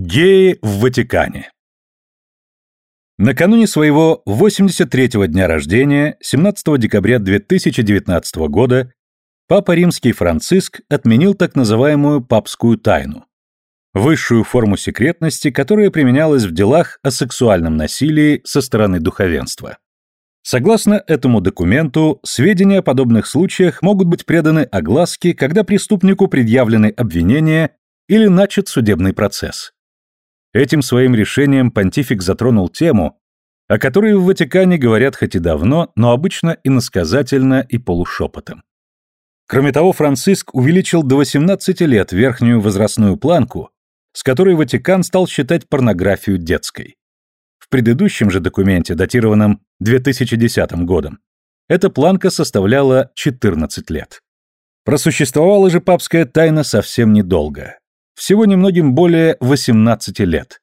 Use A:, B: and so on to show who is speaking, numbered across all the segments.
A: Геи в Ватикане. Накануне своего 83-го дня рождения, 17 декабря 2019 года, Папа Римский Франциск отменил так называемую папскую тайну, высшую форму секретности, которая применялась в делах о сексуальном насилии со стороны духовенства. Согласно этому документу, сведения о подобных случаях могут быть преданы огласке, когда преступнику предъявлены обвинения или начат судебный процесс. Этим своим решением понтифик затронул тему, о которой в Ватикане говорят хоть и давно, но обычно иносказательно и полушепотом. Кроме того, Франциск увеличил до 18 лет верхнюю возрастную планку, с которой Ватикан стал считать порнографию детской. В предыдущем же документе, датированном 2010 годом, эта планка составляла 14 лет. Просуществовала же папская тайна совсем недолго всего немногим более 18 лет.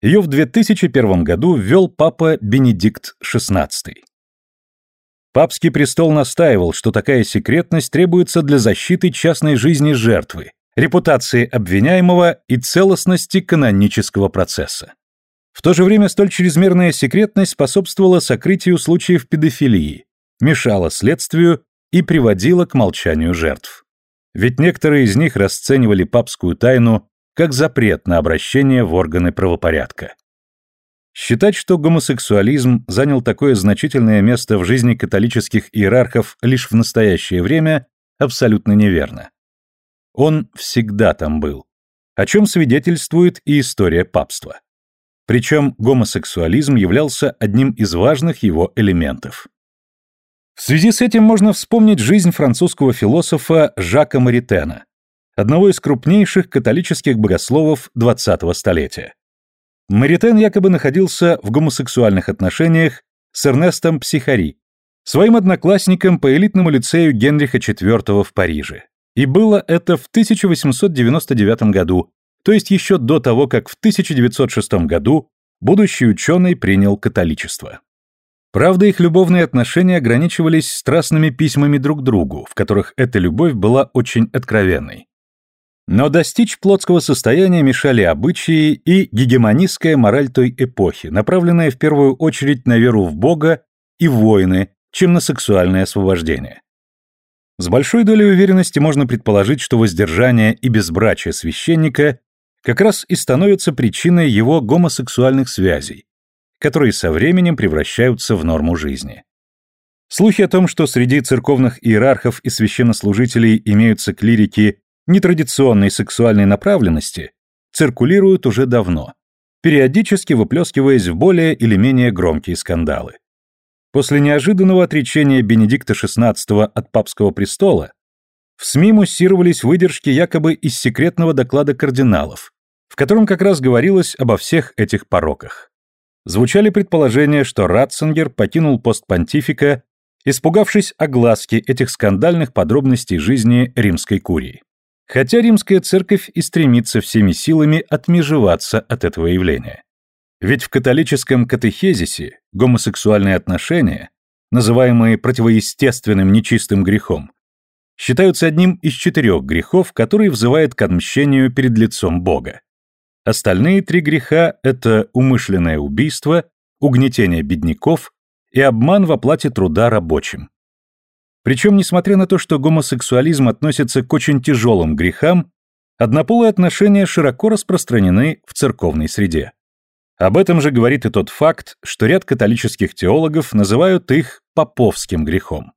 A: Ее в 2001 году ввел папа Бенедикт XVI. Папский престол настаивал, что такая секретность требуется для защиты частной жизни жертвы, репутации обвиняемого и целостности канонического процесса. В то же время столь чрезмерная секретность способствовала сокрытию случаев педофилии, мешала следствию и приводила к молчанию жертв. Ведь некоторые из них расценивали папскую тайну как запрет на обращение в органы правопорядка. Считать, что гомосексуализм занял такое значительное место в жизни католических иерархов лишь в настоящее время, абсолютно неверно. Он всегда там был, о чем свидетельствует и история папства. Причем гомосексуализм являлся одним из важных его элементов. В связи с этим можно вспомнить жизнь французского философа Жака Маритена, одного из крупнейших католических богословов XX столетия. Маритен якобы находился в гомосексуальных отношениях с Эрнестом Психари, своим одноклассником по элитному лицею Генриха IV в Париже. И было это в 1899 году, то есть еще до того, как в 1906 году будущий ученый принял католичество. Правда, их любовные отношения ограничивались страстными письмами друг другу, в которых эта любовь была очень откровенной. Но достичь плотского состояния мешали обычаи и гегемонистская мораль той эпохи, направленная в первую очередь на веру в Бога и войны, чем на сексуальное освобождение. С большой долей уверенности можно предположить, что воздержание и безбрачие священника как раз и становятся причиной его гомосексуальных связей, которые со временем превращаются в норму жизни. Слухи о том, что среди церковных иерархов и священнослужителей имеются клирики нетрадиционной сексуальной направленности, циркулируют уже давно, периодически выплескиваясь в более или менее громкие скандалы. После неожиданного отречения Бенедикта XVI от папского престола в СМИ муссировались выдержки якобы из секретного доклада кардиналов, в котором как раз говорилось обо всех этих пороках звучали предположения, что Ратцингер покинул пост понтифика, испугавшись огласки этих скандальных подробностей жизни римской курии. Хотя римская церковь и стремится всеми силами отмежеваться от этого явления. Ведь в католическом катехезисе гомосексуальные отношения, называемые противоестественным нечистым грехом, считаются одним из четырех грехов, который взывает к отмщению перед лицом Бога. Остальные три греха – это умышленное убийство, угнетение бедняков и обман в оплате труда рабочим. Причем, несмотря на то, что гомосексуализм относится к очень тяжелым грехам, однополые отношения широко распространены в церковной среде. Об этом же говорит и тот факт, что ряд католических теологов называют их поповским грехом.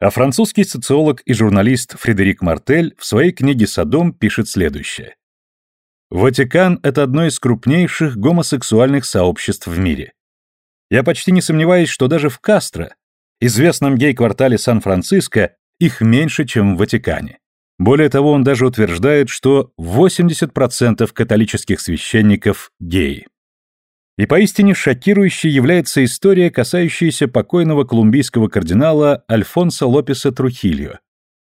A: А французский социолог и журналист Фредерик Мартель в своей книге «Содом» пишет следующее. Ватикан – это одно из крупнейших гомосексуальных сообществ в мире. Я почти не сомневаюсь, что даже в Кастро, известном гей-квартале Сан-Франциско, их меньше, чем в Ватикане. Более того, он даже утверждает, что 80% католических священников – геи. И поистине шокирующей является история, касающаяся покойного колумбийского кардинала Альфонса Лопеса Трухильо,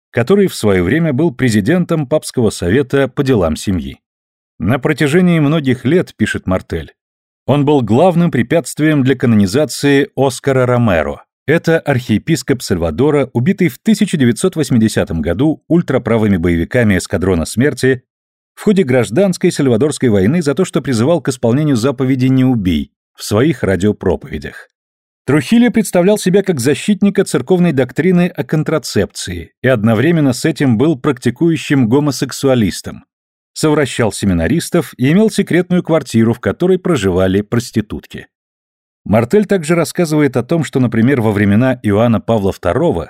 A: который в свое время был президентом Папского совета по делам семьи. На протяжении многих лет, пишет Мартель, он был главным препятствием для канонизации Оскара Ромеро. Это архиепископ Сальвадора, убитый в 1980 году ультраправыми боевиками эскадрона смерти в ходе гражданской Сальвадорской войны за то, что призывал к исполнению заповеди «Не убей» в своих радиопроповедях. Трухильо представлял себя как защитника церковной доктрины о контрацепции и одновременно с этим был практикующим гомосексуалистом, совращал семинаристов и имел секретную квартиру, в которой проживали проститутки. Мартель также рассказывает о том, что, например, во времена Иоанна Павла II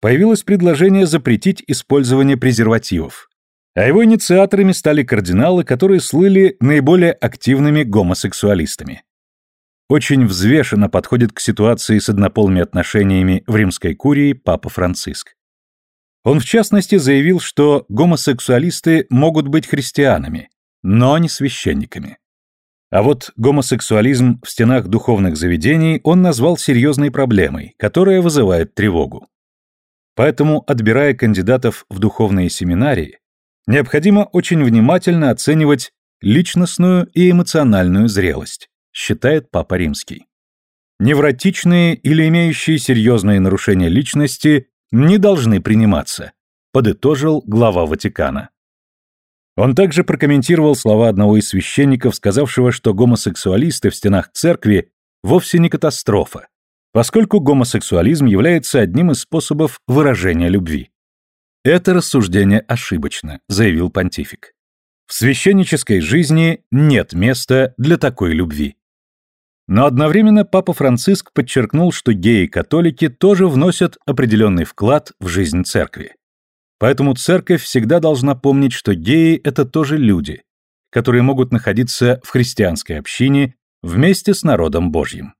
A: появилось предложение запретить использование презервативов, а его инициаторами стали кардиналы, которые слыли наиболее активными гомосексуалистами. Очень взвешенно подходит к ситуации с однополыми отношениями в римской курии Папа Франциск. Он в частности заявил, что гомосексуалисты могут быть христианами, но не священниками. А вот гомосексуализм в стенах духовных заведений он назвал серьезной проблемой, которая вызывает тревогу. Поэтому, отбирая кандидатов в духовные семинарии, необходимо очень внимательно оценивать личностную и эмоциональную зрелость, считает Папа Римский. Невротичные или имеющие серьезные нарушения личности не должны приниматься, подытожил глава Ватикана. Он также прокомментировал слова одного из священников, сказавшего, что гомосексуалисты в стенах церкви вовсе не катастрофа, поскольку гомосексуализм является одним из способов выражения любви. Это рассуждение ошибочно, заявил понтифик. В священнической жизни нет места для такой любви. Но одновременно Папа Франциск подчеркнул, что геи-католики тоже вносят определенный вклад в жизнь церкви. Поэтому церковь всегда должна помнить, что геи – это тоже люди, которые могут находиться в христианской общине вместе с народом Божьим.